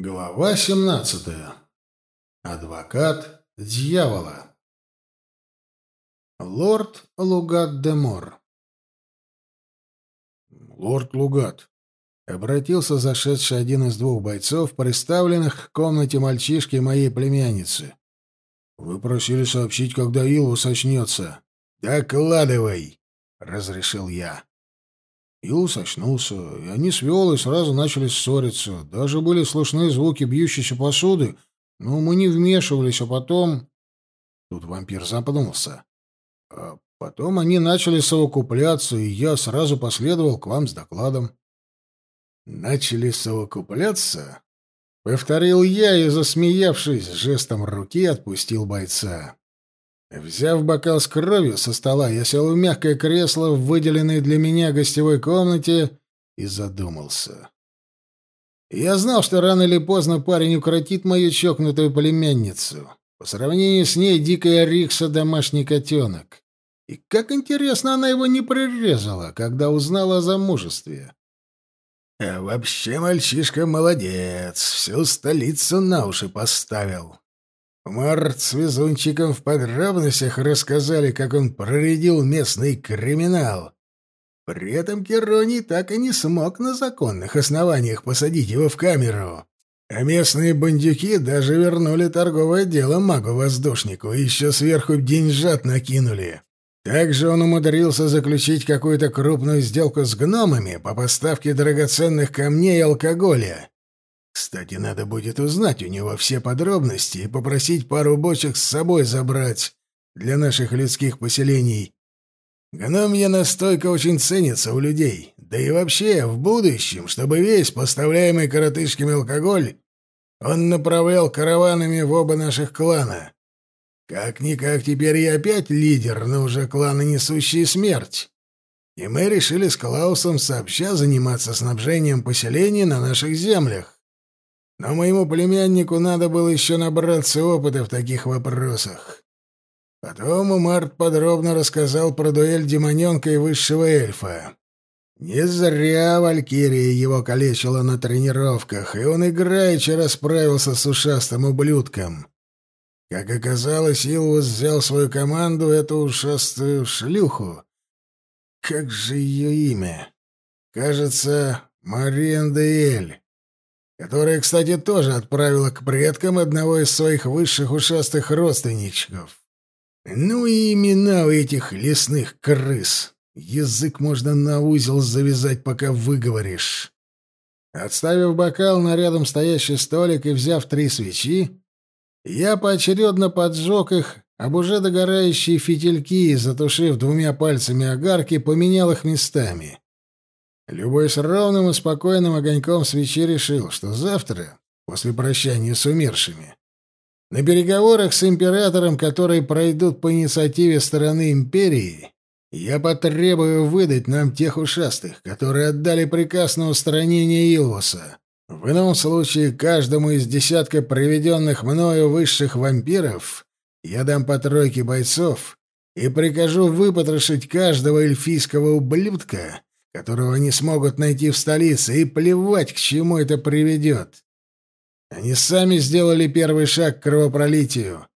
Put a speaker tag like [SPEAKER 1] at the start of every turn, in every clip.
[SPEAKER 1] Глава 17. Адвокат дьявола. Лорд Лугат де Мор. Лорд Лугат. Обратился зашедший один из двух бойцов, представленных к комнате мальчишки моей племянницы. Вы просили сообщить, когда Илвус очнется. Докладывай, разрешил я. Юс очнулся, и они с Виолой сразу начали ссориться. Даже были слышны звуки бьющейся посуды, но мы не вмешивались, а потом... Тут вампир запнулся. А потом они начали совокупляться, и я сразу последовал к вам с докладом. «Начали совокупляться?» — повторил я и, засмеявшись, жестом руки отпустил бойца. Взяв бокал с кровью со стола, я сел в мягкое кресло в выделенной для меня гостевой комнате и задумался. Я знал, что рано или поздно парень укротит мою чокнутую племянницу. По сравнению с ней дикая Рикса — домашний котенок. И как интересно она его не прирезала, когда узнала о замужестве. А вообще мальчишка молодец, всю столицу на уши поставил. Март с везунчиком в подробностях рассказали, как он проредил местный криминал. При этом Кероний так и не смог на законных основаниях посадить его в камеру. А местные бандюки даже вернули торговое дело магу-воздушнику и еще сверху деньжат накинули. Также он умудрился заключить какую-то крупную сделку с гномами по поставке драгоценных камней и алкоголя. Кстати, надо будет узнать у него все подробности и попросить пару бочек с собой забрать для наших людских поселений. Гномья настойка очень ценится у людей. Да и вообще, в будущем, чтобы весь поставляемый коротышками алкоголь он направлял караванами в оба наших клана. Как-никак теперь я опять лидер, но уже кланы, несущие смерть. И мы решили с Клаусом сообща заниматься снабжением поселений на наших землях. Но моему племяннику надо было еще набраться опыта в таких вопросах. Потом Март подробно рассказал про дуэль демоненка и высшего эльфа. Не зря Валькирия его калечила на тренировках, и он играючи расправился с ушастым ублюдком. Как оказалось, Илвус взял свою команду, эту ушастую шлюху. Как же ее имя? Кажется, Мариан Деэль которая, кстати, тоже отправила к предкам одного из своих высших ушастых родственничков. Ну и имена у этих лесных крыс. Язык можно на узел завязать, пока выговоришь. Отставив бокал на рядом стоящий столик и взяв три свечи, я поочередно поджег их, об уже догорающие фитильки, затушив двумя пальцами огарки, поменял их местами. Любой с ровным и спокойным огоньком свечи решил, что завтра, после прощания с умершими, на переговорах с императором, которые пройдут по инициативе стороны империи, я потребую выдать нам тех ушастых, которые отдали приказ на устранение Илвуса. В ином случае каждому из десятка приведенных мною высших вампиров я дам по тройке бойцов и прикажу выпотрошить каждого эльфийского ублюдка, которого они смогут найти в столице, и плевать, к чему это приведет. Они сами сделали первый шаг к кровопролитию,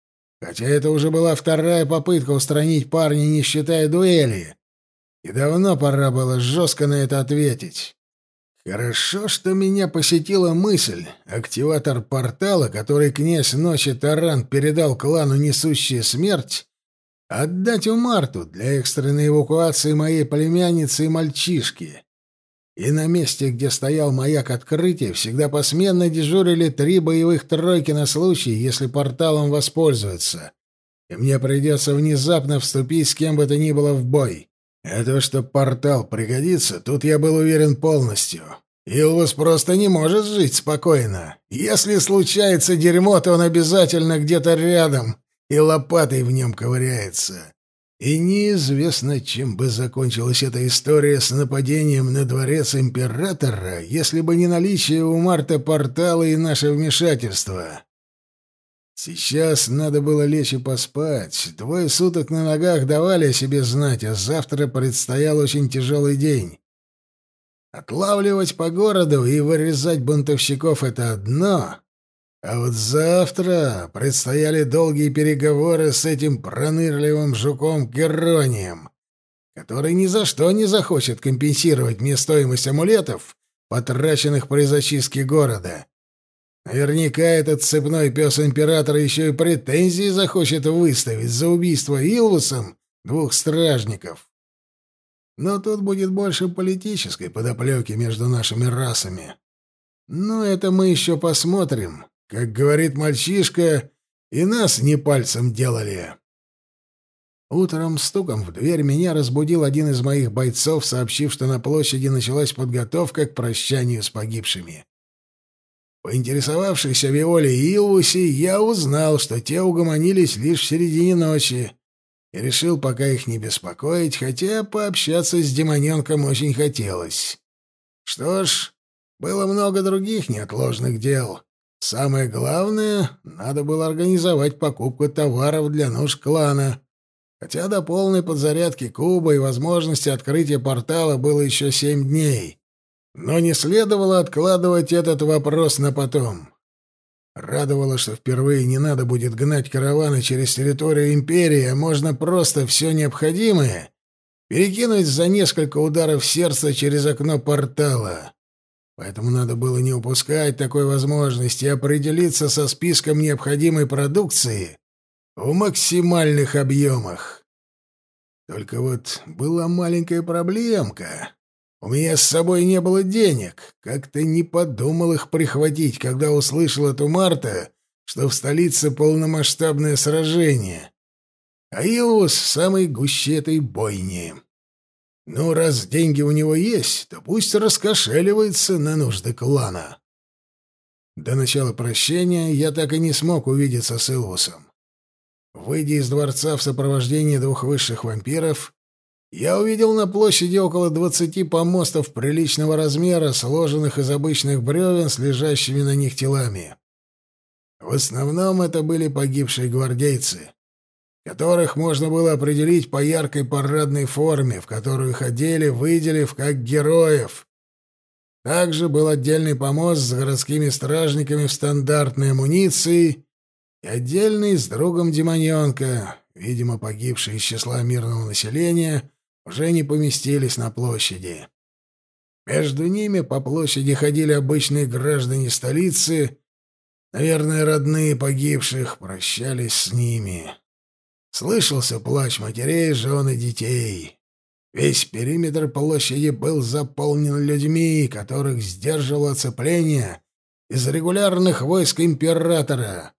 [SPEAKER 1] хотя это уже была вторая попытка устранить парня, не считая дуэли. И давно пора было жестко на это ответить. Хорошо, что меня посетила мысль, активатор портала, который князь Ночи Таран передал клану Несущая Смерть, Отдать у Марту для экстренной эвакуации моей племянницы и мальчишки. И на месте, где стоял маяк открытия, всегда посменно дежурили три боевых тройки на случай, если порталом воспользуются. И мне придется внезапно вступить с кем бы то ни было в бой. Это что портал пригодится, тут я был уверен полностью. Илвус просто не может жить спокойно. Если случается дерьмо, то он обязательно где-то рядом, и лопатой в нем ковыряется. И неизвестно, чем бы закончилась эта история с нападением на дворец императора, если бы не наличие у Марта портала и наше вмешательство. Сейчас надо было лечь и поспать. Двое суток на ногах давали о себе знать, а завтра предстоял очень тяжелый день. Отлавливать по городу и вырезать бунтовщиков — это одно, а вот завтра предстояли долгие переговоры с этим пронырливым жуком Геронием, который ни за что не захочет компенсировать мне стоимость амулетов, потраченных при зачистке города. Наверняка этот цепной пес императора еще и претензии захочет выставить за убийство Илвусом двух стражников. Но тут будет больше политической подоплеки между нашими расами. Но это мы еще посмотрим. Как говорит мальчишка, и нас не пальцем делали. Утром стуком в дверь меня разбудил один из моих бойцов, сообщив, что на площади началась подготовка к прощанию с погибшими. Поинтересовавшись о Виоле и Илвусе, я узнал, что те угомонились лишь в середине ночи, и решил пока их не беспокоить, хотя пообщаться с демоненком очень хотелось. Что ж, было много других неотложных дел. Самое главное, надо было организовать покупку товаров для нужд клана. Хотя до полной подзарядки куба и возможности открытия портала было еще семь дней. Но не следовало откладывать этот вопрос на потом. Радовало, что впервые не надо будет гнать караваны через территорию Империи, а можно просто все необходимое перекинуть за несколько ударов сердца через окно портала. Поэтому надо было не упускать такой возможности и определиться со списком необходимой продукции в максимальных объемах. Только вот была маленькая проблемка. У меня с собой не было денег. Как-то не подумал их прихватить, когда услышал от Марта, что в столице полномасштабное сражение. А Илвус в самой гуще этой бойни. Ну, раз деньги у него есть, то пусть раскошеливается на нужды клана. До начала прощения я так и не смог увидеться с Илвусом. Выйдя из дворца в сопровождении двух высших вампиров, я увидел на площади около двадцати помостов приличного размера, сложенных из обычных бревен с лежащими на них телами. В основном это были погибшие гвардейцы, которых можно было определить по яркой парадной форме, в которую их одели, выделив как героев. Также был отдельный помост с городскими стражниками в стандартной амуниции и отдельный с другом демоненка, видимо, погибший из числа мирного населения, уже не поместились на площади. Между ними по площади ходили обычные граждане столицы, наверное, родные погибших, прощались с ними. Слышался плач матерей, жен и детей. Весь периметр площади был заполнен людьми, которых сдерживало оцепление из регулярных войск императора.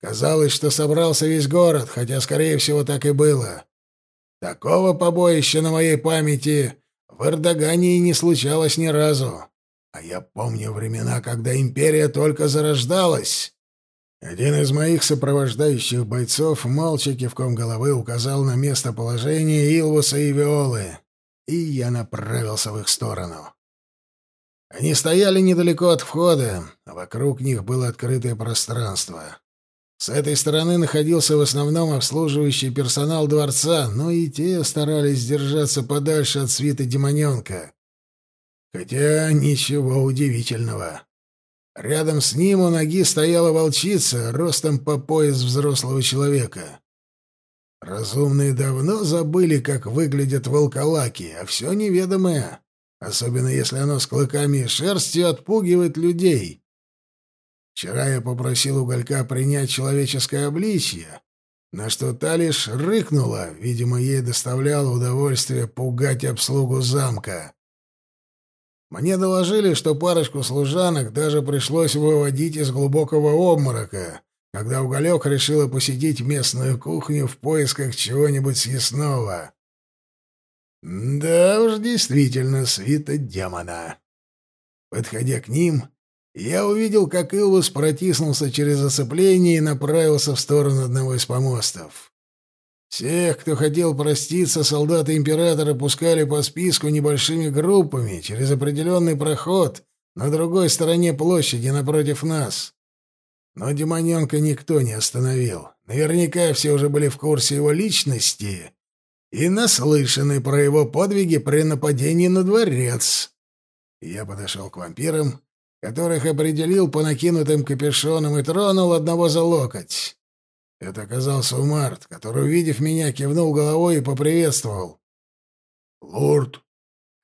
[SPEAKER 1] Казалось, что собрался весь город, хотя, скорее всего, так и было. Такого побоища на моей памяти в Эрдогании не случалось ни разу. А я помню времена, когда империя только зарождалась. Один из моих сопровождающих бойцов молча кивком головы указал на местоположение Илвуса и Виолы, и я направился в их сторону. Они стояли недалеко от входа, а вокруг них было открытое пространство. С этой стороны находился в основном обслуживающий персонал дворца, но и те старались держаться подальше от свиты демоненка. Хотя ничего удивительного. Рядом с ним у ноги стояла волчица, ростом по пояс взрослого человека. Разумные давно забыли, как выглядят волколаки, а все неведомое, особенно если оно с клыками и шерстью отпугивает людей. Вчера я попросил уголька принять человеческое обличье, на что та лишь рыкнула, видимо, ей доставляло удовольствие пугать обслугу замка. Мне доложили, что парочку служанок даже пришлось выводить из глубокого обморока, когда уголек решила посетить местную кухню в поисках чего-нибудь съестного. Да уж, действительно, свита демона. Подходя к ним, я увидел, как Илвус протиснулся через оцепление и направился в сторону одного из помостов. Всех, кто хотел проститься, солдаты императора пускали по списку небольшими группами через определенный проход на другой стороне площади напротив нас. Но демоненка никто не остановил. Наверняка все уже были в курсе его личности и наслышаны про его подвиги при нападении на дворец. Я подошел к вампирам, которых определил по накинутым капюшонам и тронул одного за локоть. Это оказался Умарт, который, увидев меня, кивнул головой и поприветствовал. «Лорд!»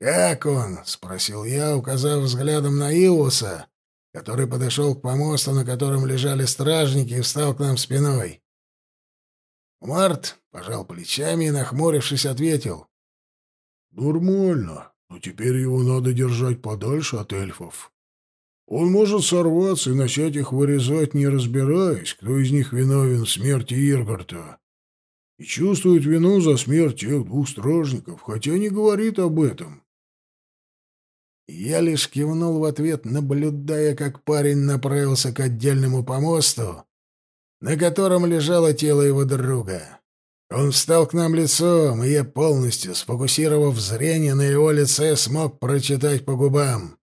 [SPEAKER 1] «Как он?» — спросил я, указав взглядом на Илвуса, который подошел к помосту, на котором лежали стражники, и встал к нам спиной. Март пожал плечами и, нахмурившись, ответил. «Нормально, но теперь его надо держать подальше от эльфов. Он может сорваться и начать их вырезать, не разбираясь, кто из них виновен в смерти Иргарта. И чувствует вину за смерть тех двух стражников, хотя не говорит об этом. Я лишь кивнул в ответ, наблюдая, как парень направился к отдельному помосту, на котором лежало тело его друга. Он встал к нам лицом, и я полностью, сфокусировав зрение на его лице, смог прочитать по губам.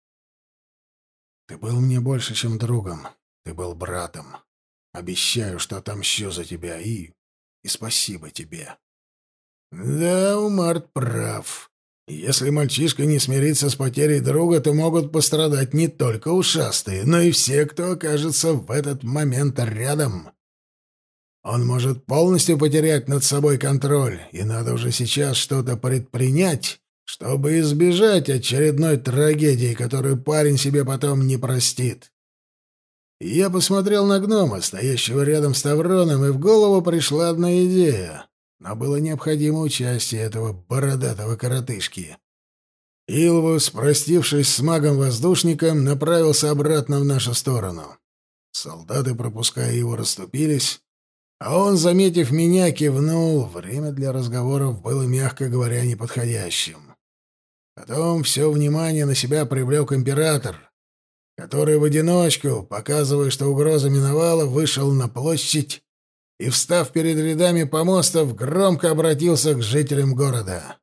[SPEAKER 1] «Ты был мне больше, чем другом. Ты был братом. Обещаю, что отомщу за тебя и... и спасибо тебе». «Да, Умарт прав. Если мальчишка не смирится с потерей друга, то могут пострадать не только ушастые, но и все, кто окажется в этот момент рядом». Он может полностью потерять над собой контроль, и надо уже сейчас что-то предпринять, чтобы избежать очередной трагедии, которую парень себе потом не простит. Я посмотрел на гнома, стоящего рядом с Тавроном, и в голову пришла одна идея. Но было необходимо участие этого бородатого коротышки. Илвус, простившись с магом-воздушником, направился обратно в нашу сторону. Солдаты, пропуская его, расступились, а он, заметив меня, кивнул. Время для разговоров было, мягко говоря, неподходящим. Потом все внимание на себя привлек император, который в одиночку, показывая, что угроза миновала, вышел на площадь и, встав перед рядами помостов, громко обратился к жителям города.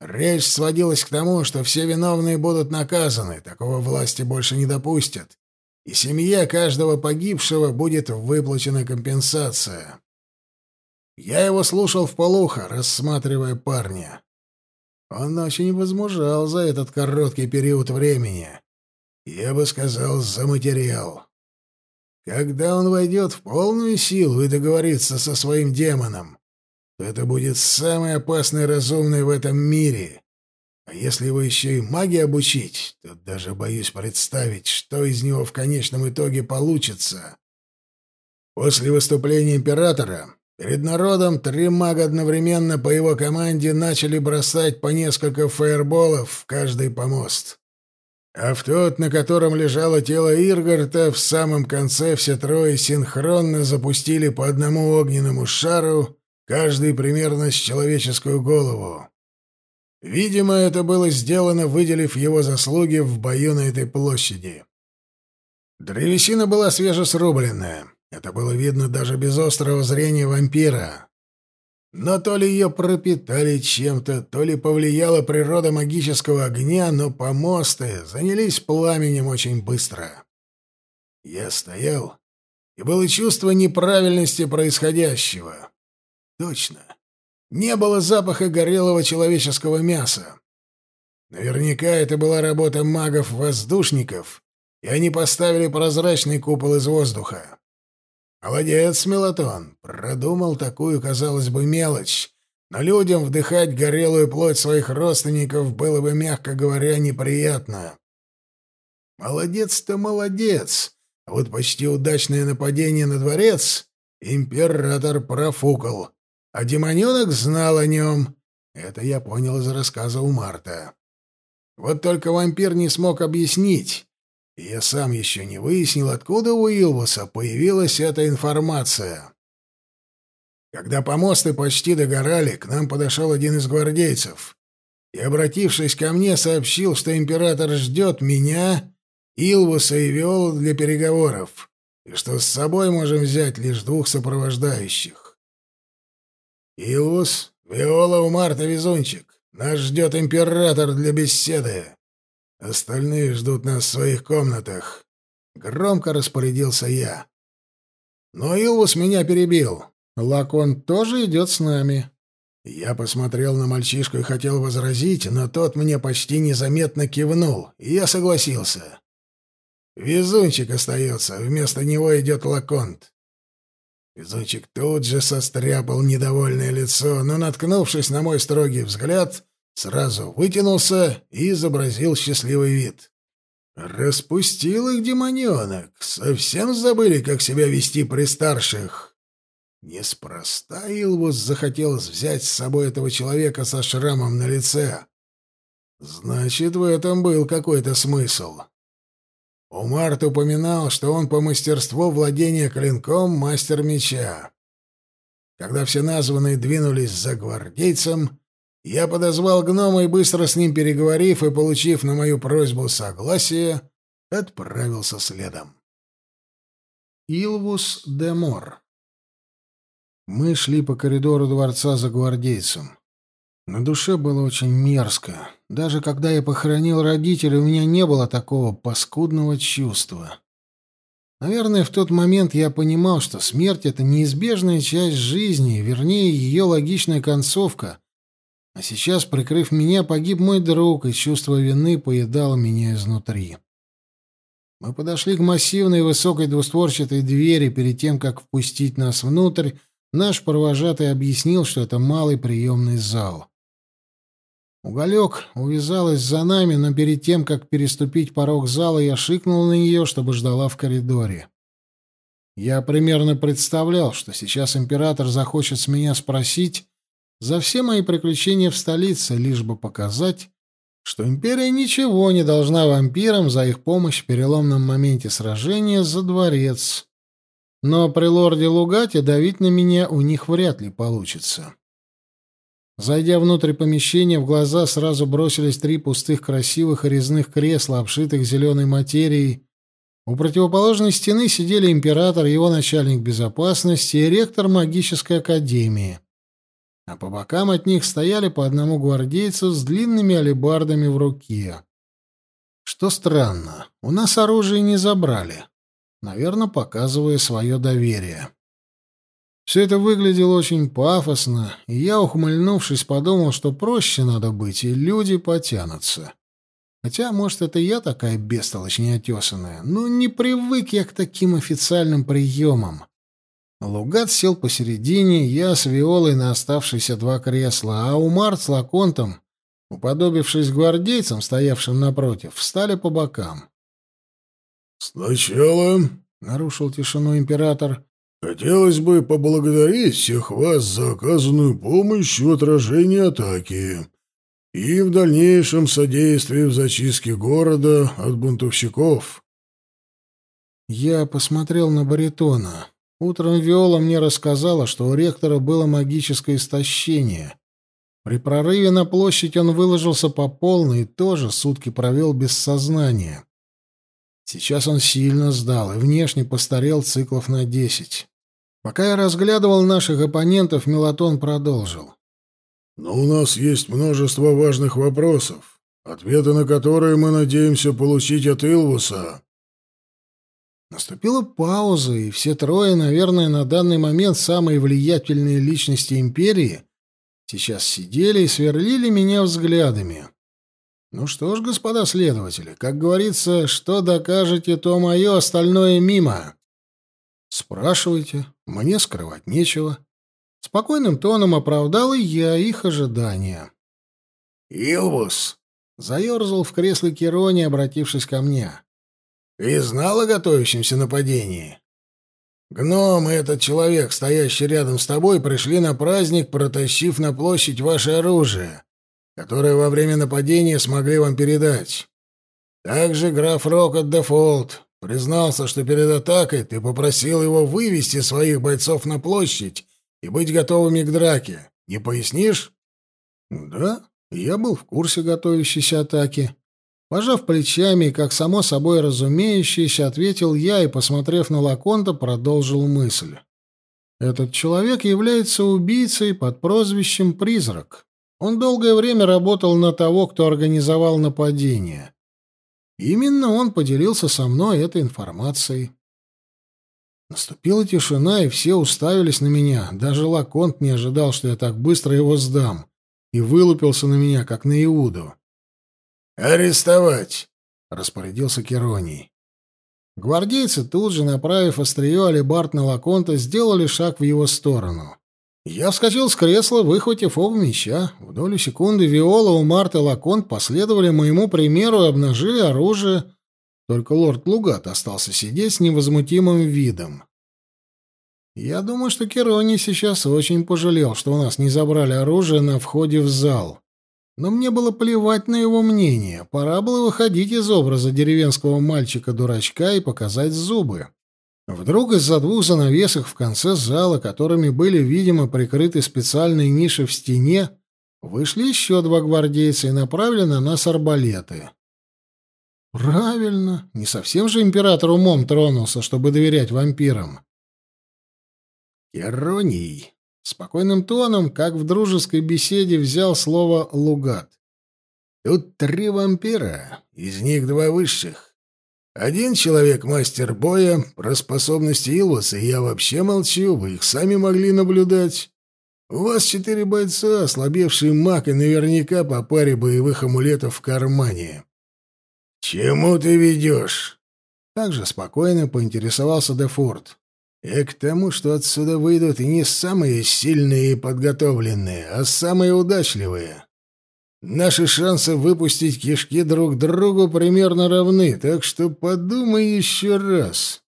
[SPEAKER 1] Речь сводилась к тому, что все виновные будут наказаны, такого власти больше не допустят, и семье каждого погибшего будет выплачена компенсация. Я его слушал в полухо, рассматривая парня. Он очень возмужал за этот короткий период времени. Я бы сказал, за материал. Когда он войдет в полную силу и договорится со своим демоном, то это будет самый опасный разумный в этом мире. А если его еще и магии обучить, то даже боюсь представить, что из него в конечном итоге получится. После выступления императора перед народом три мага одновременно по его команде начали бросать по несколько фаерболов в каждый помост. А в тот, на котором лежало тело Иргарта, в самом конце все трое синхронно запустили по одному огненному шару, каждый примерно с человеческую голову. Видимо, это было сделано, выделив его заслуги в бою на этой площади. Древесина была свежесрубленная. Это было видно даже без острого зрения вампира. Но то ли ее пропитали чем-то, то ли повлияла природа магического огня, но помосты занялись пламенем очень быстро. Я стоял, и было чувство неправильности происходящего. Точно. Не было запаха горелого человеческого мяса. Наверняка это была работа магов-воздушников, и они поставили прозрачный купол из воздуха. Молодец, Мелатон, продумал такую, казалось бы, мелочь, но людям вдыхать горелую плоть своих родственников было бы, мягко говоря, неприятно. Молодец-то молодец, а вот почти удачное нападение на дворец император профукал. А демоненок знал о нем. Это я понял из рассказа у Марта. Вот только вампир не смог объяснить. Я сам еще не выяснил, откуда у Илвуса появилась эта информация. Когда помосты почти догорали, к нам подошел один из гвардейцев и, обратившись ко мне, сообщил, что император ждет меня, Илвуса и Виолу для переговоров, и что с собой можем взять лишь двух сопровождающих. «Илус, Виола, Марта, Везунчик, нас ждет император для беседы. Остальные ждут нас в своих комнатах». Громко распорядился я. Но Илвус меня перебил. Лакон тоже идет с нами. Я посмотрел на мальчишку и хотел возразить, но тот мне почти незаметно кивнул, и я согласился. Везунчик остается, вместо него идет Лаконт. Везунчик тут же состряпал недовольное лицо, но, наткнувшись на мой строгий взгляд, сразу вытянулся и изобразил счастливый вид. Распустил их демоненок, совсем забыли, как себя вести при старших. Неспроста Илвус захотелось взять с собой этого человека со шрамом на лице. Значит, в этом был какой-то смысл. Умарт упоминал, что он по мастерству владения клинком мастер меча. Когда все названные двинулись за гвардейцем, я подозвал гнома и, быстро с ним переговорив и получив на мою просьбу согласие, отправился следом. Илвус де Мор Мы шли по коридору дворца за гвардейцем. На душе было очень мерзко. Даже когда я похоронил родителей, у меня не было такого паскудного чувства. Наверное, в тот момент я понимал, что смерть — это неизбежная часть жизни, вернее, ее логичная концовка. А сейчас, прикрыв меня, погиб мой друг, и чувство вины поедало меня изнутри. Мы подошли к массивной высокой двустворчатой двери. Перед тем, как впустить нас внутрь, наш провожатый объяснил, что это малый приемный зал. Уголек увязалась за нами, но перед тем, как переступить порог зала, я шикнул на нее, чтобы ждала в коридоре. Я примерно представлял, что сейчас император захочет с меня спросить за все мои приключения в столице, лишь бы показать, что империя ничего не должна вампирам за их помощь в переломном моменте сражения за дворец. Но при лорде Лугате давить на меня у них вряд ли получится. Зайдя внутрь помещения, в глаза сразу бросились три пустых красивых резных кресла, обшитых зеленой материей. У противоположной стены сидели император, его начальник безопасности и ректор магической академии. А по бокам от них стояли по одному гвардейцу с длинными алебардами в руке. Что странно, у нас оружие не забрали, наверное, показывая свое доверие. Все это выглядело очень пафосно, и я, ухмыльнувшись, подумал, что проще надо быть, и люди потянутся. Хотя, может, это я такая бестолочь неотесанная, но не привык я к таким официальным приемам. Лугат сел посередине, я с Виолой на оставшиеся два кресла, а Умар с Лаконтом, уподобившись гвардейцам, стоявшим напротив, встали по бокам.
[SPEAKER 2] «Сначала», — нарушил тишину император, Хотелось бы поблагодарить всех вас за оказанную помощь в отражении атаки и в дальнейшем содействии в зачистке города от бунтовщиков.
[SPEAKER 1] Я посмотрел на баритона. Утром Виола мне рассказала, что у ректора было магическое истощение. При прорыве на площадь он выложился по полной и тоже сутки провел без сознания. Сейчас он сильно сдал и внешне постарел циклов на десять. Пока я разглядывал наших оппонентов, Мелатон продолжил.
[SPEAKER 2] «Но у нас есть множество важных вопросов, ответы на которые мы надеемся получить от Илвуса».
[SPEAKER 1] Наступила пауза, и все трое, наверное, на данный момент самые влиятельные личности империи, сейчас сидели и сверлили меня взглядами. Ну что ж, господа следователи, как говорится, что докажете, то мое, остальное мимо. Спрашивайте, мне скрывать нечего. Спокойным тоном оправдал и я их ожидания.
[SPEAKER 3] «Илвус!» — заерзал в кресле Керони, обратившись ко мне. «Ты знал о готовящемся нападении? Гном и этот человек, стоящий рядом с тобой, пришли на праздник, протащив на площадь ваше оружие, которое во время нападения смогли вам передать. Также граф Рокот Дефолт, Признался, что перед атакой ты попросил его вывести своих бойцов на площадь и быть готовыми к драке. Не пояснишь?
[SPEAKER 1] Да, я был в курсе готовящейся атаки. Пожав плечами, как само собой разумеющееся, ответил я и, посмотрев на Лаконта, продолжил мысль. Этот человек является убийцей под прозвищем «Призрак». Он долгое время работал на того, кто организовал нападение. Именно он поделился со мной этой информацией. Наступила тишина, и все уставились на меня. Даже Лаконт не ожидал, что я так быстро его сдам, и вылупился на меня, как на Иуду.
[SPEAKER 3] «Арестовать!»
[SPEAKER 1] — распорядился Кероний. Гвардейцы, тут же направив острие алебард на Лаконта, сделали шаг в его сторону. Я вскочил с кресла, выхватив оба меча. В долю секунды Виола, Умарт и Лаконт последовали моему примеру и обнажили оружие. Только лорд Лугат остался сидеть с невозмутимым видом. Я думаю, что Керони сейчас очень пожалел, что у нас не забрали оружие на входе в зал. Но мне было плевать на его мнение. Пора было выходить из образа деревенского мальчика-дурачка и показать зубы. Вдруг из-за двух занавесок в конце зала, которыми были, видимо, прикрыты специальные ниши в стене, вышли еще два гвардейца и направили на нас арбалеты. Правильно, не совсем же император умом тронулся, чтобы доверять вампирам. Ироний. Спокойным тоном, как в дружеской беседе, взял слово Лугат.
[SPEAKER 3] Тут три вампира, из них два высших. Один человек мастер боя, про способности Илваса я вообще молчу, вы их сами могли наблюдать. У вас четыре бойца, ослабевший маг и наверняка по паре боевых амулетов в кармане. Чему ты ведешь?
[SPEAKER 1] Также спокойно поинтересовался Дефорт.
[SPEAKER 3] И к тому, что отсюда выйдут не самые сильные и подготовленные, а самые удачливые. Наши шансы выпустить кишки друг другу примерно равны, так что подумай еще раз.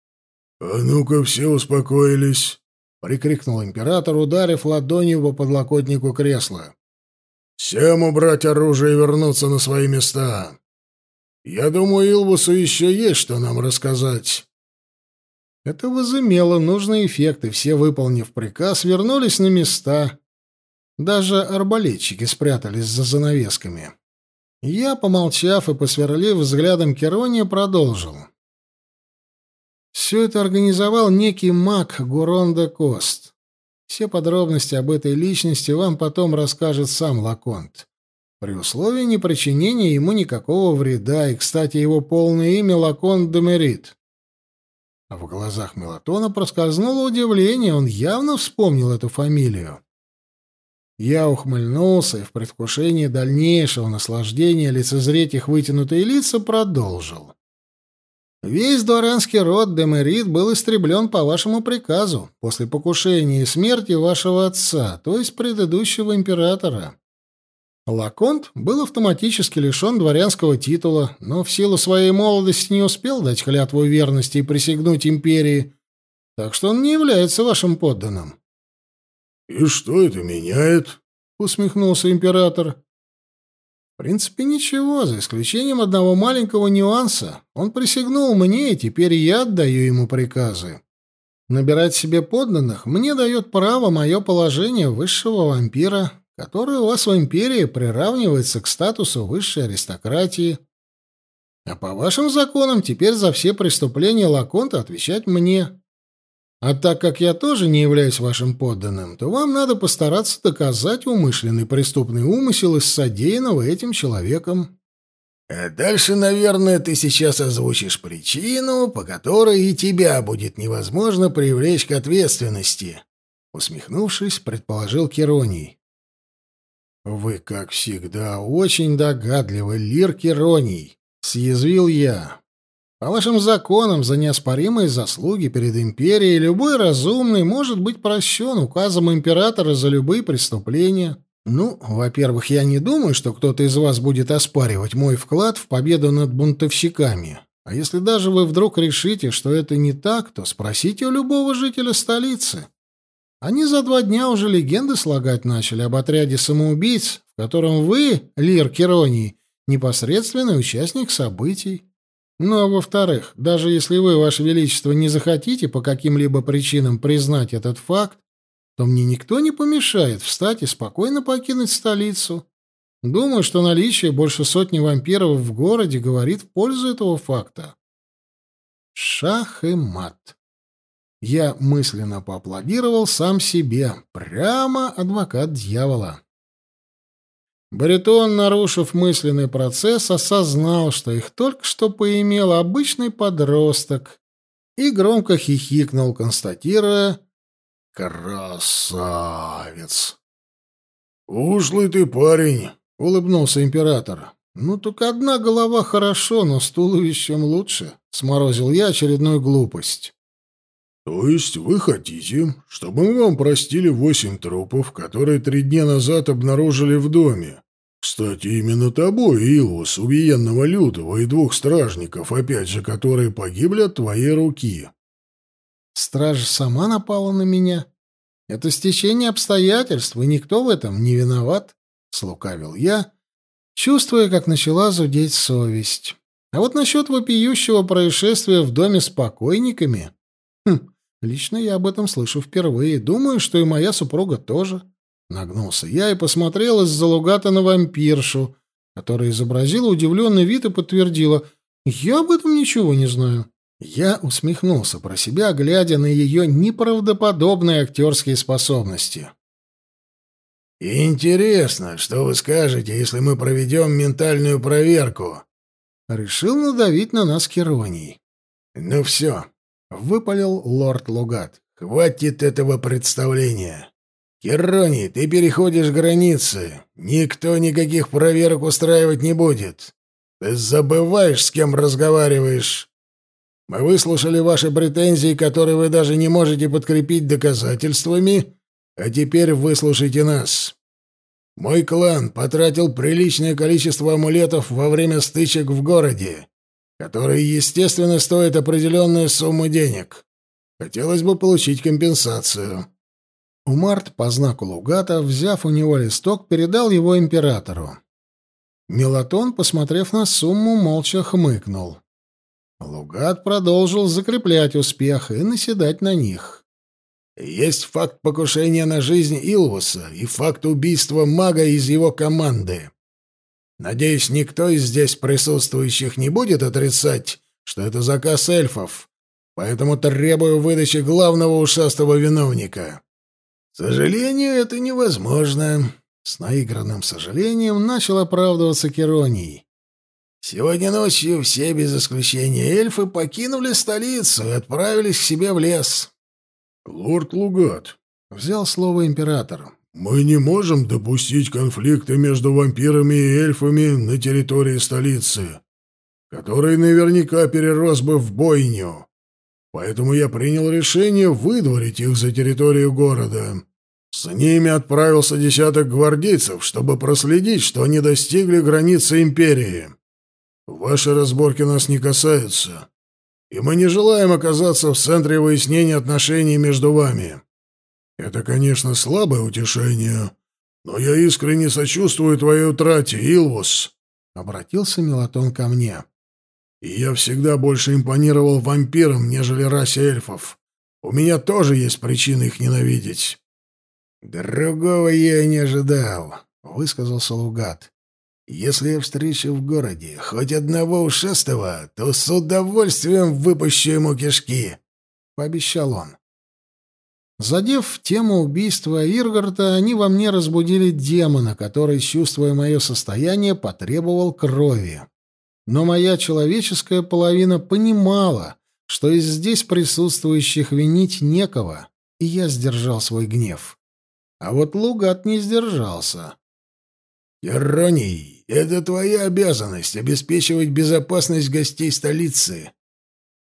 [SPEAKER 2] — А ну-ка все успокоились, — прикрикнул император, ударив ладонью по подлокотнику кресла. — Всем убрать оружие и вернуться на свои места. Я думаю, Илвусу еще есть что нам рассказать.
[SPEAKER 1] Это возымело нужный эффект, и все, выполнив приказ, вернулись на места. Даже арбалетчики спрятались за занавесками. Я, помолчав и посверлив взглядом Керония, продолжил. Все это организовал некий маг Гурон де Кост. Все подробности об этой личности вам потом расскажет сам Лаконт. При условии непричинения ему никакого вреда, и, кстати, его полное имя Лаконт де Мерит. А в глазах Мелатона проскользнуло удивление, он явно вспомнил эту фамилию. Я ухмыльнулся и в предвкушении дальнейшего наслаждения лицезреть их вытянутые лица продолжил. Весь дворянский род Демерит был истреблен по вашему приказу после покушения и смерти вашего отца, то есть предыдущего императора. Лаконт был автоматически лишен дворянского титула, но в силу своей молодости не успел дать клятву верности и присягнуть империи, так что он не является вашим подданным.
[SPEAKER 2] — И что это меняет? — усмехнулся император.
[SPEAKER 1] — В принципе, ничего, за исключением одного маленького нюанса. Он присягнул мне, и теперь я отдаю ему приказы. Набирать себе подданных мне дает право мое положение высшего вампира, которая у вас в империи приравнивается к статусу высшей аристократии. А по вашим законам теперь за все преступления Лаконта отвечать мне. А так как я тоже не являюсь вашим подданным, то вам надо постараться доказать умышленный преступный умысел из содеянного этим человеком.
[SPEAKER 3] А дальше, наверное, ты сейчас озвучишь причину, по которой и тебя будет невозможно привлечь к ответственности. Усмехнувшись, предположил Кероний.
[SPEAKER 1] «Вы, как всегда, очень догадливы, Лир Кероний», — съязвил я. «По вашим законам за неоспоримые заслуги перед империей любой разумный может быть прощен указом императора за любые преступления. Ну, во-первых, я не думаю, что кто-то из вас будет оспаривать мой вклад в победу над бунтовщиками. А если даже вы вдруг решите, что это не так, то спросите у любого жителя столицы». Они за два дня уже легенды слагать начали об отряде самоубийц, в котором вы, Лир Кероний, непосредственный участник событий. Ну а во-вторых, даже если вы, Ваше Величество, не захотите по каким-либо причинам признать этот факт, то мне никто не помешает встать и спокойно покинуть столицу. Думаю, что наличие больше сотни вампиров в городе говорит в пользу этого факта. Шах и мат. Я мысленно поаплодировал сам себе. Прямо адвокат дьявола. Баритон, нарушив мысленный процесс, осознал, что их только что поимел обычный подросток,
[SPEAKER 3] и громко хихикнул, констатируя «Красавец!»
[SPEAKER 2] «Ушлый ты парень!»
[SPEAKER 3] — улыбнулся император. «Ну, только одна голова хорошо, но с туловищем лучше», — сморозил я очередную глупость.
[SPEAKER 2] «То есть вы хотите, чтобы мы вам простили восемь трупов, которые три дня назад обнаружили в доме? Кстати, именно тобой, Илвус, убиенного Лютого, и двух стражников, опять же, которые погибли от твоей руки».
[SPEAKER 3] «Стража сама напала на меня. Это стечение обстоятельств, и никто в этом не виноват», — слукавил я, чувствуя, как начала зудеть совесть. А вот насчет вопиющего происшествия в доме с покойниками... Лично я об этом слышу впервые. Думаю, что и моя супруга тоже. Нагнулся я и посмотрел из-за лугата на вампиршу, которая изобразила удивленный вид и подтвердила. «Я об этом ничего не знаю». Я усмехнулся про себя, глядя на ее неправдоподобные актерские способности.
[SPEAKER 1] «Интересно, что вы скажете, если мы проведем ментальную проверку?»
[SPEAKER 3] Решил надавить на нас Кероний.
[SPEAKER 1] «Ну все», — выпалил лорд Лугат. «Хватит этого представления. Кероний, ты переходишь границы. Никто никаких проверок устраивать не будет. Ты забываешь, с кем разговариваешь. Мы выслушали ваши претензии, которые вы даже не можете подкрепить доказательствами, а теперь выслушайте нас. Мой клан потратил приличное количество амулетов во время стычек в городе, которые, естественно, стоят определенную сумму денег. Хотелось бы получить компенсацию».
[SPEAKER 3] Умарт по знаку Лугата, взяв у него листок, передал его императору. Мелатон, посмотрев на сумму, молча хмыкнул. Лугат продолжил закреплять успех и наседать на них.
[SPEAKER 1] Есть факт покушения на жизнь Илвуса и факт убийства мага из его команды. Надеюсь, никто из здесь присутствующих не будет отрицать, что это заказ эльфов, поэтому требую выдачи главного ушастого виновника. К сожалению, это невозможно. С наигранным сожалением начал оправдываться Кероний. Сегодня ночью все без исключения эльфы покинули столицу и отправились к себе в лес.
[SPEAKER 2] «Лорд Лугат», —
[SPEAKER 3] взял слово император, —
[SPEAKER 2] «мы не можем допустить конфликта между вампирами и эльфами на территории столицы, который наверняка перерос бы в бойню. Поэтому я принял решение выдворить их за территорию города. С ними отправился десяток гвардейцев, чтобы проследить, что они достигли границы империи. Ваши разборки нас не касаются и мы не желаем оказаться в центре выяснения отношений между вами. Это, конечно, слабое утешение, но я искренне сочувствую твоей утрате, Илвус. Обратился Мелатон ко мне. И я всегда больше импонировал вампирам, нежели расе эльфов. У меня тоже есть причины их ненавидеть.
[SPEAKER 1] Другого я и не ожидал, высказался Лугат. Если я встречу в городе хоть одного ушастого, то с удовольствием выпущу ему кишки», — пообещал он.
[SPEAKER 3] Задев тему убийства Иргарта, они во мне разбудили демона, который, чувствуя мое состояние, потребовал крови. Но моя человеческая половина понимала, что из здесь присутствующих винить некого, и я сдержал свой гнев. А вот Лугат не сдержался.
[SPEAKER 1] «Ироний, это твоя обязанность — обеспечивать безопасность гостей столицы.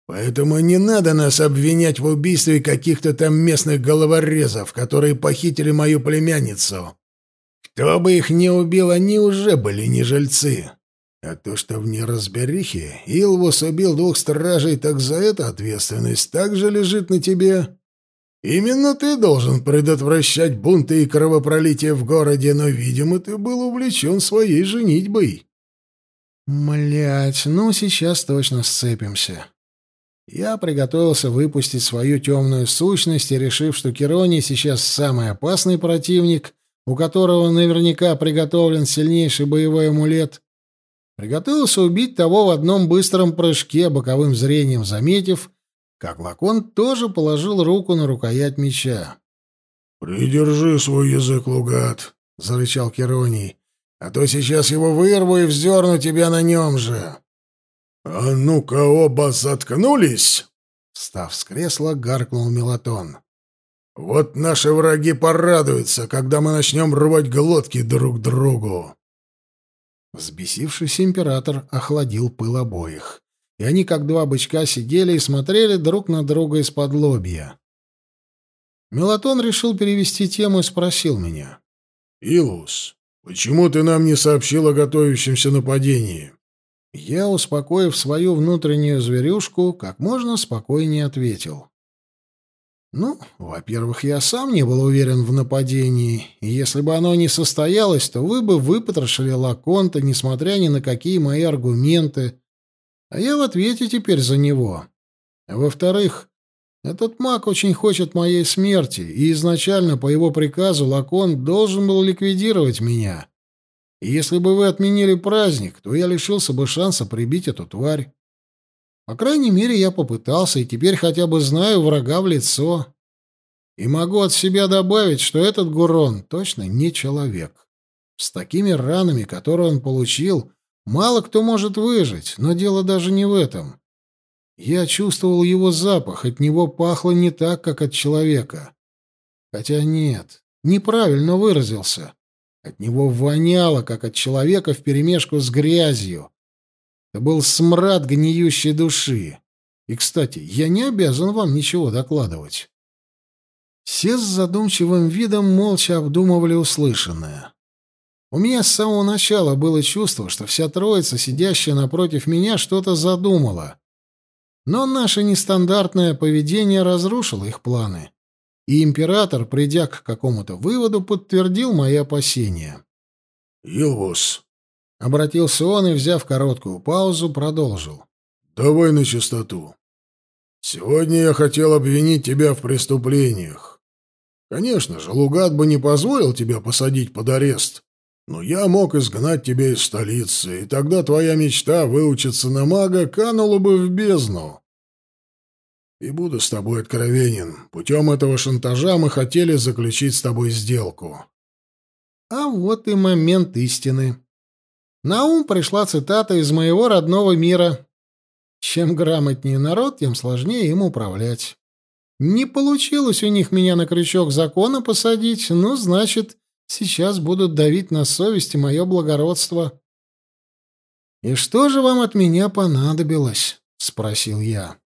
[SPEAKER 1] Поэтому не надо нас обвинять в убийстве каких-то там местных головорезов, которые похитили мою племянницу. Кто бы их не убил, они уже были не жильцы. А то, что в неразберихе Илвус убил двух стражей, так за это ответственность также лежит на тебе». Именно ты должен предотвращать бунты и кровопролитие в городе, но, видимо, ты был увлечен своей женитьбой.
[SPEAKER 3] Млять, ну сейчас точно сцепимся. Я приготовился выпустить свою темную сущность и, решив, что Кероний сейчас самый опасный противник, у которого наверняка приготовлен сильнейший боевой амулет, приготовился убить того в одном быстром прыжке, боковым зрением заметив, как Лакон тоже положил руку на рукоять меча.
[SPEAKER 2] «Придержи свой язык, Лугат», — зарычал Кероний, — «а то сейчас его вырву и вздерну тебя на нем же». «А ну-ка оба заткнулись!»
[SPEAKER 1] Став с кресла, гаркнул Мелатон.
[SPEAKER 2] «Вот наши враги порадуются, когда мы начнем рвать глотки друг другу!»
[SPEAKER 1] Взбесившийся император охладил пыл обоих, и они, как два бычка, сидели и смотрели друг на друга из-под лобья. Мелатон решил перевести тему и спросил меня.
[SPEAKER 2] «Илус, почему ты нам не сообщил о готовящемся нападении?»
[SPEAKER 1] Я, успокоив свою внутреннюю зверюшку, как можно спокойнее ответил. Ну, во-первых, я сам не был уверен в нападении, и если бы оно не состоялось, то вы бы выпотрошили Лаконта, несмотря ни на какие мои аргументы, а я в ответе теперь за него. Во-вторых, этот маг очень хочет моей смерти, и изначально по его приказу Лаконт должен был ликвидировать меня. И если бы вы отменили праздник, то я лишился бы шанса прибить эту тварь. По крайней мере, я попытался, и теперь хотя бы знаю врага в лицо. И могу от себя добавить, что этот Гурон точно не человек. С такими ранами, которые он получил, мало кто может выжить, но дело даже не в этом. Я чувствовал его запах, от него пахло не так, как от человека. Хотя нет, неправильно выразился. От него воняло, как от человека вперемешку с грязью. Это был смрад гниющей души. И, кстати, я не обязан вам ничего докладывать. Все с задумчивым видом молча обдумывали услышанное. У меня с самого начала было чувство, что вся троица, сидящая напротив меня, что-то задумала. Но наше нестандартное поведение разрушило их планы. И император, придя к какому-то выводу, подтвердил мои опасения.
[SPEAKER 2] «Илвус,
[SPEAKER 1] Обратился он и, взяв короткую паузу, продолжил.
[SPEAKER 2] «Давай на чистоту. Сегодня я хотел обвинить тебя в преступлениях. Конечно же, Лугат бы не позволил тебя посадить под арест, но я мог изгнать тебя из столицы, и тогда твоя мечта выучиться на мага канула бы в бездну. И буду с тобой откровенен. Путем этого шантажа мы хотели заключить с тобой сделку.
[SPEAKER 1] А вот и момент истины. На ум пришла цитата из моего родного мира. Чем грамотнее народ, тем сложнее им управлять. Не получилось у них меня на крючок закона посадить, ну, значит, сейчас будут давить на совесть и мое благородство. «И что же вам от меня понадобилось?» — спросил я.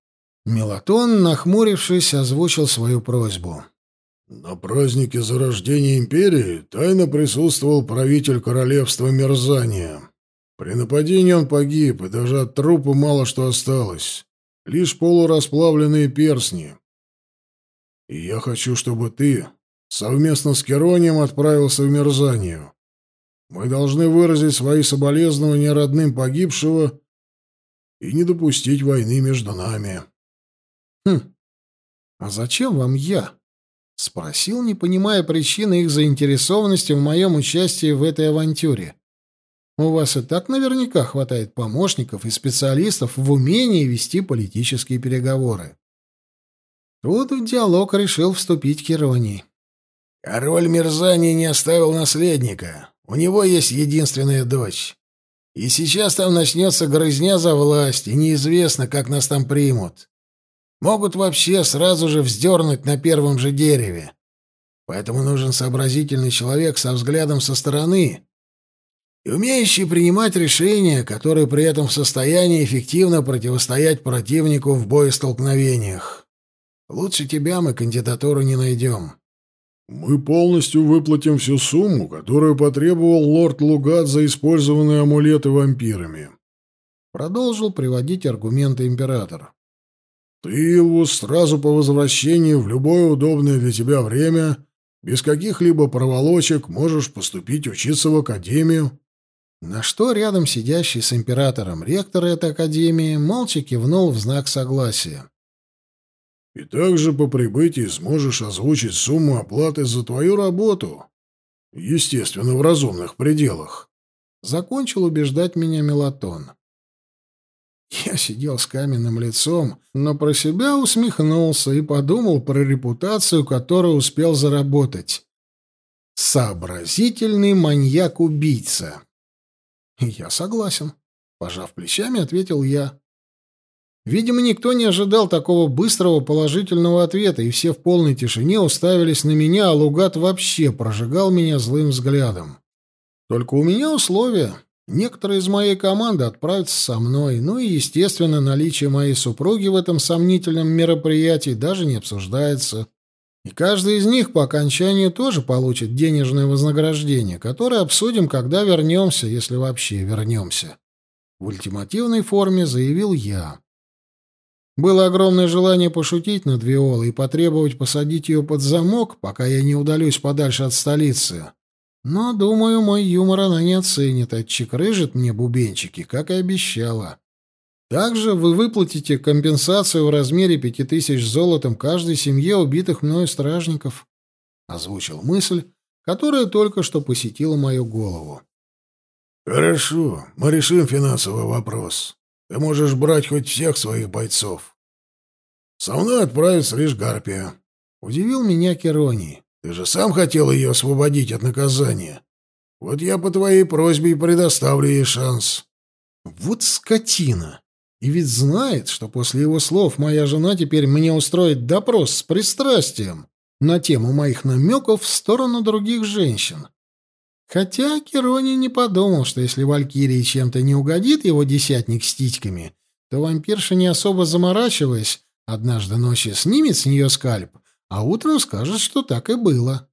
[SPEAKER 1] Мелатон, нахмурившись, озвучил свою просьбу.
[SPEAKER 2] На празднике зарождения империи тайно присутствовал правитель королевства Мерзания. При нападении он погиб, и даже от трупа мало что осталось. Лишь полурасплавленные перстни. И я хочу, чтобы ты совместно с Керонием отправился в Мерзанию. Мы должны выразить свои соболезнования родным погибшего и не допустить войны между нами.
[SPEAKER 1] Хм. А зачем вам я? — спросил, не понимая причины их заинтересованности в моем участии в этой авантюре. «У вас и так наверняка хватает помощников и специалистов в умении вести политические переговоры». Тут в диалог решил вступить Кероний.
[SPEAKER 3] «Король Мерзани не оставил наследника. У него есть единственная дочь. И сейчас там начнется грызня за власть, и неизвестно, как нас там примут. Могут вообще сразу же вздернуть на первом же дереве. Поэтому нужен сообразительный человек со взглядом со стороны и умеющий принимать решения, который при этом в состоянии эффективно противостоять противнику в боестолкновениях. Лучше тебя мы кандидатуру не найдем.
[SPEAKER 2] Мы полностью выплатим всю сумму, которую потребовал лорд Лугат за использованные амулеты вампирами.
[SPEAKER 1] Продолжил приводить аргументы император.
[SPEAKER 2] Ты его сразу по возвращении в любое удобное для тебя время, без каких-либо проволочек, можешь поступить учиться в академию.
[SPEAKER 1] На что рядом сидящий с императором ректор этой академии молча кивнул в знак согласия.
[SPEAKER 2] И также по прибытии сможешь озвучить сумму оплаты за твою работу. Естественно, в разумных пределах.
[SPEAKER 1] Закончил убеждать меня Мелатон. Я сидел с каменным лицом, но про себя усмехнулся и подумал про репутацию, которую успел заработать. Сообразительный маньяк-убийца. Я согласен. Пожав плечами, ответил я.
[SPEAKER 3] Видимо, никто не ожидал такого быстрого положительного ответа, и все в полной тишине уставились на меня, а Лугат вообще прожигал меня злым взглядом. Только у меня условия. Некоторые из моей команды отправятся со мной, ну и, естественно, наличие моей супруги в этом сомнительном мероприятии даже не обсуждается. И каждый из них по окончанию тоже получит денежное вознаграждение, которое обсудим, когда вернемся, если вообще вернемся. В ультимативной форме заявил я. Было огромное желание пошутить над Виолой и потребовать посадить ее под замок, пока я не удалюсь подальше от столицы. Но, думаю, мой юмор она не оценит, отчекрыжит мне бубенчики, как и обещала. Также вы выплатите компенсацию в размере пяти тысяч золотом каждой семье убитых мною стражников. Озвучил мысль, которая только что посетила мою голову.
[SPEAKER 2] «Хорошо, мы решим финансовый вопрос. Ты можешь брать хоть всех своих бойцов. Со мной отправится лишь Гарпия.
[SPEAKER 3] Удивил меня Кероний.
[SPEAKER 2] Ты же сам хотел ее освободить от наказания. Вот я по твоей просьбе и предоставлю ей шанс.
[SPEAKER 3] Вот скотина! И ведь знает, что после его слов моя жена теперь мне устроит допрос с пристрастием на тему моих намеков в сторону других женщин. Хотя Керони не подумал, что если Валькирии чем-то не угодит его десятник с титьками, то вампирша, не особо заморачиваясь, однажды ночью снимет с нее скальп, а утром скажет, что так и было.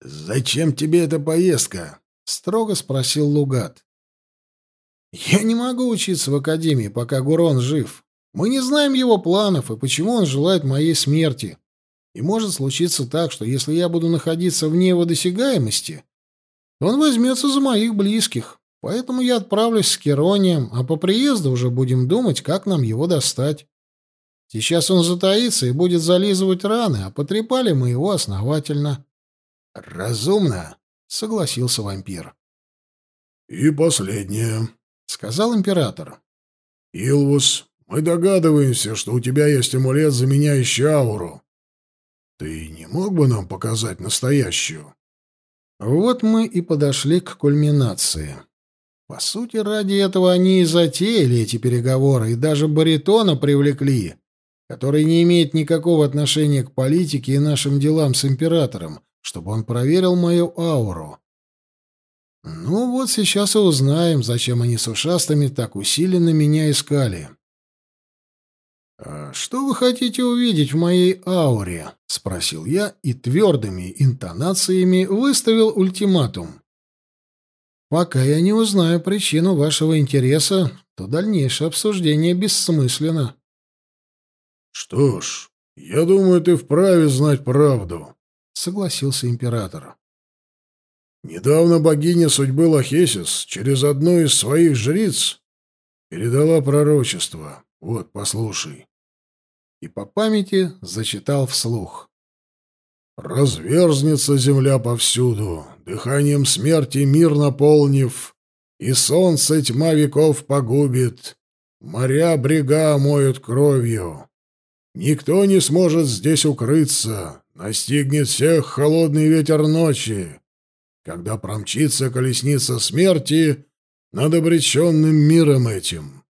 [SPEAKER 2] «Зачем тебе эта поездка?» — строго спросил Лугат.
[SPEAKER 3] «Я не могу учиться в академии, пока Гурон жив. Мы не знаем его планов и почему он желает моей смерти. И может случиться так, что если я буду находиться вне его досягаемости, он возьмется за моих близких, поэтому я отправлюсь с Керонием, а по приезду уже будем думать, как нам его достать. Сейчас он затаится и будет зализывать раны, а потрепали мы его основательно. — Разумно, — согласился вампир.
[SPEAKER 2] — И последнее, —
[SPEAKER 3] сказал император.
[SPEAKER 2] — Илвус, мы догадываемся, что у тебя есть амулет, заменяющий ауру. Ты не мог бы нам показать настоящую?
[SPEAKER 3] Вот мы и подошли к кульминации. По сути, ради этого они и затеяли эти переговоры, и даже баритона привлекли, который не имеет никакого отношения к политике и нашим делам с императором, чтобы он проверил мою ауру. Ну вот сейчас и узнаем, зачем они с ушастыми так усиленно меня искали. «А что вы хотите увидеть в моей ауре?» — спросил я и твердыми интонациями выставил ультиматум. «Пока я не узнаю причину вашего интереса, то дальнейшее обсуждение бессмысленно».
[SPEAKER 2] «Что ж, я думаю, ты вправе знать правду», — согласился император. «Недавно богиня судьбы Лохесис через одну из своих жриц передала пророчество». Вот, послушай.
[SPEAKER 3] И по памяти зачитал вслух.
[SPEAKER 2] Разверзнется земля повсюду, дыханием смерти мир наполнив, и солнце тьма веков погубит, моря брега моют кровью. Никто не сможет здесь укрыться, настигнет всех холодный ветер ночи, когда промчится колесница смерти над обреченным миром этим.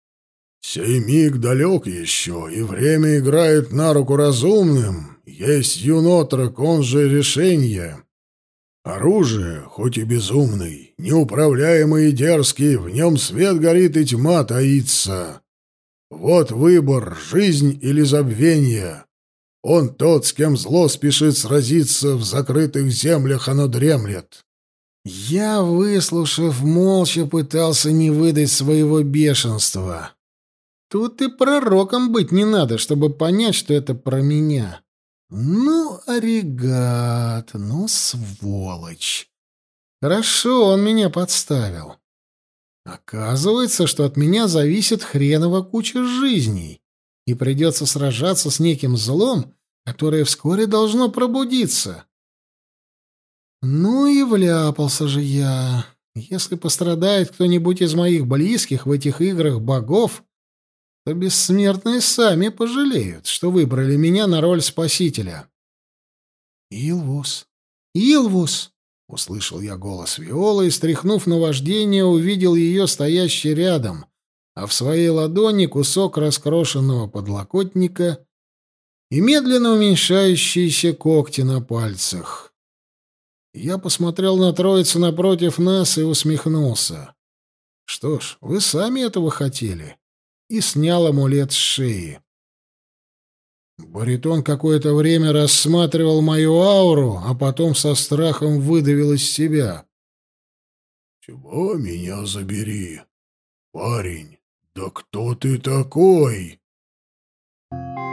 [SPEAKER 2] Сей миг далек еще, и время играет на руку разумным. Есть юнотрок, он же решение. Оружие, хоть и безумный, неуправляемый и дерзкий, в нем свет горит и тьма таится. Вот выбор, жизнь или забвение. Он тот, с кем зло спешит сразиться, в закрытых землях оно дремлет.
[SPEAKER 3] Я, выслушав, молча пытался не выдать своего бешенства. Тут и пророком быть не надо, чтобы понять, что это про меня. Ну, оригат, ну, сволочь. Хорошо, он меня подставил. Оказывается, что от меня зависит хреново куча жизней, и придется сражаться с неким злом, которое вскоре должно пробудиться. Ну и вляпался же я. Если пострадает кто-нибудь из моих близких в этих играх богов, то бессмертные сами пожалеют, что выбрали меня на роль спасителя. «Илвус! Илвус!» — услышал я голос Виолы и, стряхнув на вождение, увидел ее стоящей рядом,
[SPEAKER 1] а в своей ладони кусок раскрошенного подлокотника и медленно уменьшающиеся когти на пальцах. Я посмотрел на троицу напротив нас и усмехнулся. Что ж, вы сами этого хотели. И снял амулет с шеи. Баритон какое-то время рассматривал мою ауру, а потом со страхом выдавил из себя.
[SPEAKER 2] «Чего меня забери? Парень, да кто ты такой?» Thank you.